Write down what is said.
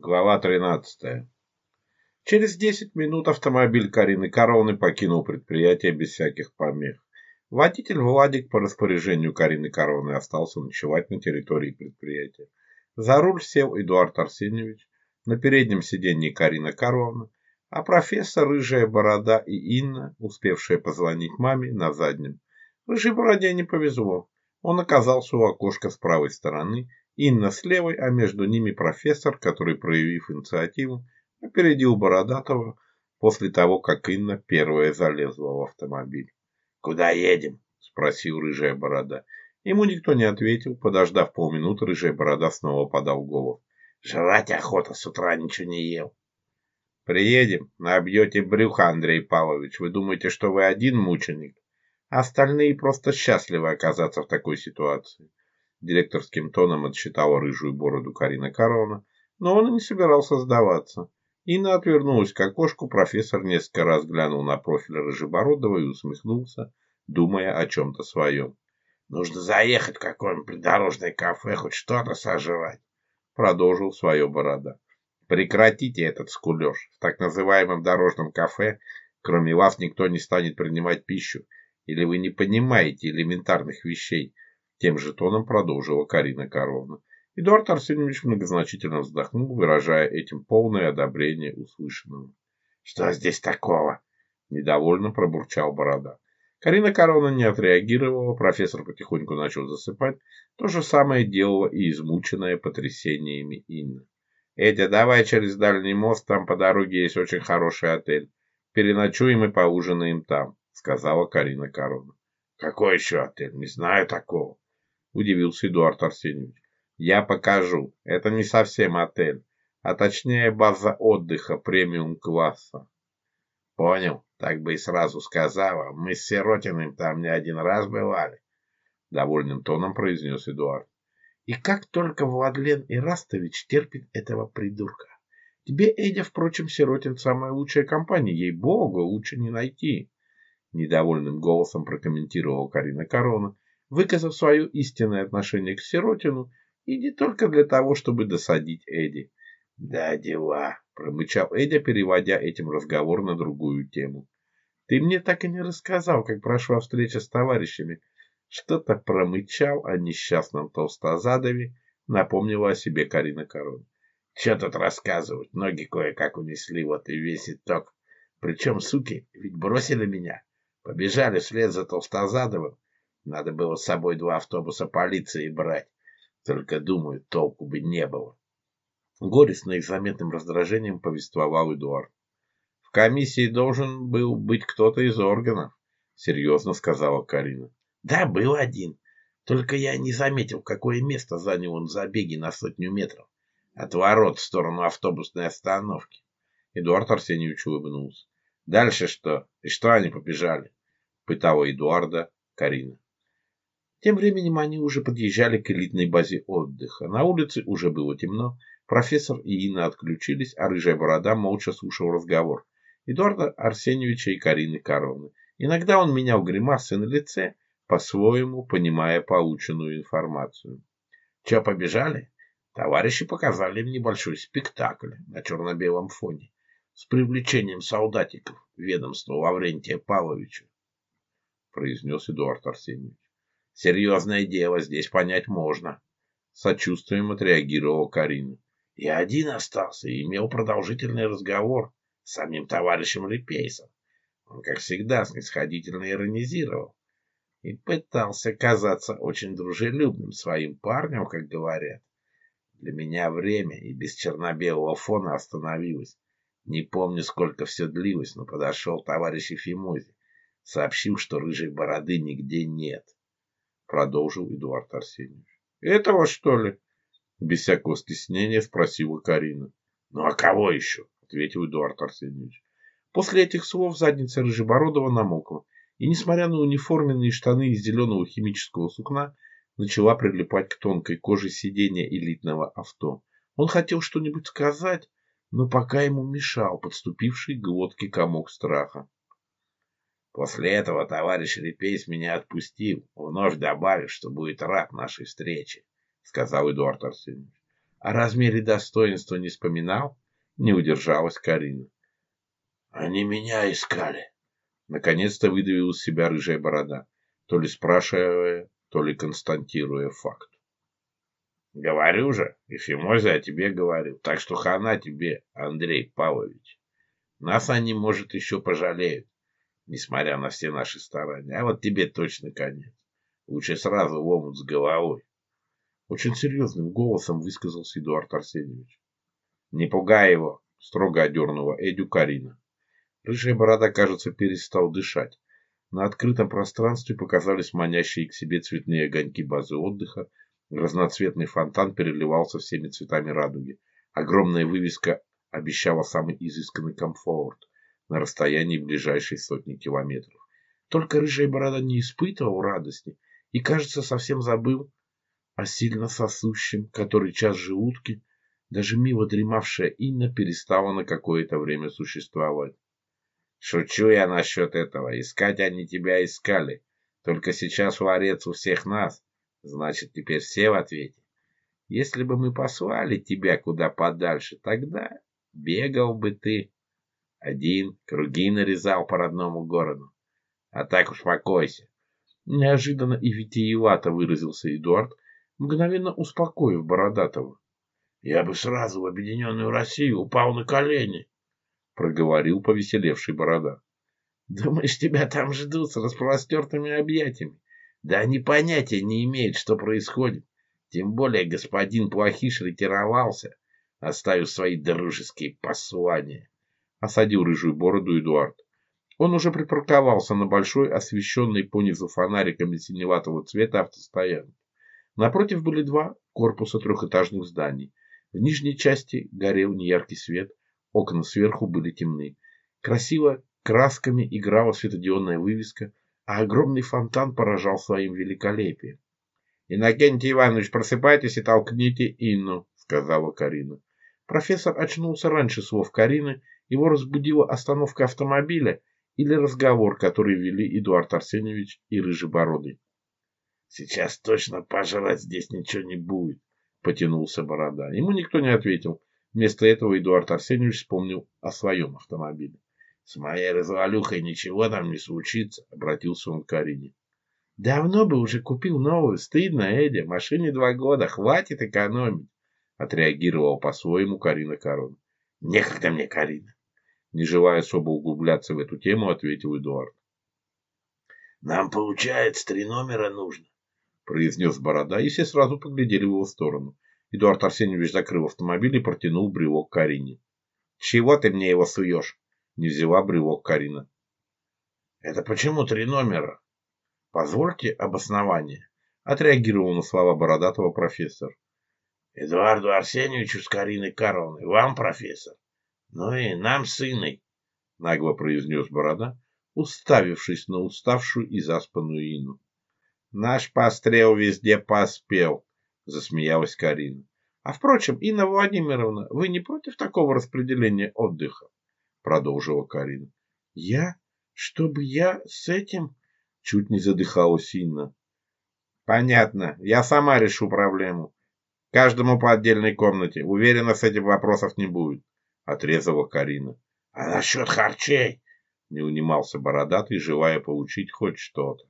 Глава 13. Через 10 минут автомобиль Карины Короны покинул предприятие без всяких помех. Водитель Владик по распоряжению Карины Короны остался ночевать на территории предприятия. За руль сел Эдуард Арсеньевич, на переднем сиденье Карина Карловна, а профессор Рыжая Борода и Инна, успевшая позвонить маме, на заднем. Рыжей Бороде не повезло. Он оказался у окошка с правой стороны Инна с левой, а между ними профессор, который, проявив инициативу, опередил Бородатого после того, как Инна первая залезла в автомобиль. «Куда едем?» – спросил Рыжая Борода. Ему никто не ответил. Подождав полминуты, Рыжая Борода снова подал голову. «Жрать охота, с утра ничего не ел». «Приедем, набьете брюха, Андрей Павлович. Вы думаете, что вы один мученик?» Остальные просто счастливы оказаться в такой ситуации директорским тоном отсчитала рыжую бороду Карина Карловна, но он и не собирался сдаваться. Инна отвернулась к окошку, профессор несколько раз глянул на профиль Рыжебородова и усмехнулся, думая о чем-то своем. «Нужно заехать в какое-нибудь придорожное кафе, хоть что-то сожрать», — продолжил свое борода. «Прекратите этот скулеж. В так называемом дорожном кафе кроме вас никто не станет принимать пищу. Или вы не понимаете элементарных вещей?» Тем же тоном продолжила Карина Коровна. Эдуард Арсеньевич многозначительно вздохнул, выражая этим полное одобрение услышанного. «Что здесь такого?» – недовольно пробурчал Борода. Карина Корона не отреагировала, профессор потихоньку начал засыпать. То же самое делала и измученная потрясениями Инна. «Эдя, давай через дальний мост, там по дороге есть очень хороший отель. Переночуем и поужинаем там», — сказала Карина Корона. «Какой еще отель? Не знаю такого» удивился Эдуард Арсеньевич. Я покажу. Это не совсем отель, а точнее база отдыха премиум-класса. Понял, так бы и сразу сказала. Мы с Сиротиным там не один раз бывали. Довольным тоном произнес Эдуард. И как только Владлен Ирастович терпит этого придурка. Тебе, Эдя, впрочем, Сиротин самая лучшая компания. Ей-богу, лучше не найти. Недовольным голосом прокомментировала Карина Корона выказав свое истинное отношение к Сиротину, и не только для того, чтобы досадить Эдди. «Да, дела», — промычал Эдя, переводя этим разговор на другую тему. «Ты мне так и не рассказал, как прошла встреча с товарищами. Что-то промычал о несчастном толстозадове, напомнила о себе Карина Корон. Че тут рассказывать, ноги кое-как унесли, вот и весь итог. Причем, суки, ведь бросили меня. Побежали вслед за толстозадовым, надо было с собой два автобуса полиции брать. Только, думаю, толку бы не было. Горестно и заметным раздражением повествовал Эдуард. В комиссии должен был быть кто-то из органов, серьезно сказала Карина. Да, был один. Только я не заметил, какое место занял он в забеге на сотню метров. От ворот в сторону автобусной остановки. Эдуард Арсеньевич улыбнулся. Дальше что? И что они побежали? Пытала Эдуарда Карина. Тем временем они уже подъезжали к элитной базе отдыха. На улице уже было темно, профессор и Инна отключились, а рыжая борода молча слушал разговор Эдуарда Арсеньевича и Карины Карловны. Иногда он менял гримасы на лице, по-своему понимая полученную информацию. Че побежали? Товарищи показали им небольшой спектакль на черно-белом фоне с привлечением солдатиков ведомства Лаврентия Павловича, произнес Эдуард Арсеньевич. Серьезное дело, здесь понять можно. Сочувствием отреагировал Карин. Я один остался и имел продолжительный разговор с самим товарищем Лепейсом. Он, как всегда, снисходительно иронизировал и пытался казаться очень дружелюбным своим парнем, как говорят. Для меня время и без черно-белого фона остановилось. Не помню, сколько все длилось, но подошел товарищ Ефимузи. Сообщил, что рыжей бороды нигде нет продолжил Эдуард Арсеньевич. Этого, что ли? Без всякого стеснения спросила Карина. Ну а кого еще? Ответил Эдуард Арсеньевич. После этих слов задница Рыжебородова намокла, и, несмотря на униформенные штаны из зеленого химического сукна, начала прилипать к тонкой коже сиденья элитного авто. Он хотел что-нибудь сказать, но пока ему мешал подступивший к глотке комок страха. После этого товарищ Репейс меня отпустил, вновь добавив, что будет рад нашей встрече, — сказал Эдуард Арсеньевич. О размере достоинства не вспоминал? Не удержалась Карина. Они меня искали. Наконец-то выдавил из себя рыжая борода, то ли спрашивая, то ли константируя факт. Говорю же, Ефимоза о тебе говорил, так что хана тебе, Андрей Павлович. Нас они, может, еще пожалеют несмотря на все наши старания. А вот тебе точно конец. Лучше сразу в омут с головой. Очень серьезным голосом высказался Эдуард Арсеньевич. «Не пугай его!» — строго одернула Эдю Карина. Рыжая борода, кажется, перестал дышать. На открытом пространстве показались манящие к себе цветные огоньки базы отдыха. Разноцветный фонтан переливался всеми цветами радуги. Огромная вывеска обещала самый изысканный комфорт на расстоянии ближайшей сотни километров. Только рыжая борода не испытывал радости и, кажется, совсем забыл о сильно сосущем, который час желудки, даже мило дремавшая Инна перестала на какое-то время существовать. Шучу я насчет этого. Искать они тебя искали. Только сейчас ларец у всех нас. Значит, теперь все в ответе. Если бы мы послали тебя куда подальше, тогда бегал бы ты. Один круги нарезал по родному городу. А так уж покойся. Неожиданно и витиевато выразился Эдуард, мгновенно успокоив Бородатого. Я бы сразу в Объединенную Россию упал на колени, проговорил повеселевший Борода. Думаешь, тебя там ждут с распростертыми объятиями? Да они понятия не имеют, что происходит. Тем более господин Плохиш ретировался, оставив свои дружеские послания. — осадил рыжую бороду Эдуард. Он уже припарковался на большой, освещенной понизу фонариками синеватого цвета автостоянке. Напротив были два корпуса трехэтажных зданий. В нижней части горел неяркий свет, окна сверху были темны. Красиво красками играла светодионная вывеска, а огромный фонтан поражал своим великолепием. «Иннокентий Иванович, просыпайтесь и толкните Инну», — сказала Карина. Профессор очнулся раньше слов Карины его разбудила остановка автомобиля или разговор, который вели Эдуард Арсеньевич и Рыжебородый. «Сейчас точно пожрать здесь ничего не будет», — потянулся Борода. Ему никто не ответил. Вместо этого Эдуард Арсеньевич вспомнил о своем автомобиле. «С моей развалюхой ничего там не случится», — обратился он к Арине. «Давно бы уже купил новую. Стыдно, Эдя. Машине два года. Хватит экономить», — отреагировал по-своему Карина Корона. «Некогда мне, Карина. Не желая особо углубляться в эту тему, ответил Эдуард. «Нам, получается, три номера нужно», — произнес Борода, и все сразу поглядели в его сторону. Эдуард Арсеньевич закрыл автомобиль и протянул брелок Карине. «Чего ты мне его суешь?» — не взяла брелок Карина. «Это почему три номера?» «Позвольте обоснование», — отреагировал на слова бородатого профессор. «Эдуарду Арсеньевичу с Кариной Карловной, вам, профессор, ну и нам с Иной, — нагло произнес Борода, уставившись на уставшую и заспанную Ину. — Наш пострел везде поспел, — засмеялась Карина. — А впрочем, Инна Владимировна, вы не против такого распределения отдыха? — продолжила Карина. — Я? Чтобы я с этим? — чуть не задыхалась Инна. — Понятно. Я сама решу проблему. Каждому по отдельной комнате. Уверена, с этим вопросов не будет отрезала Карина. А насчет харчей? Не унимался бородатый, желая получить хоть что-то.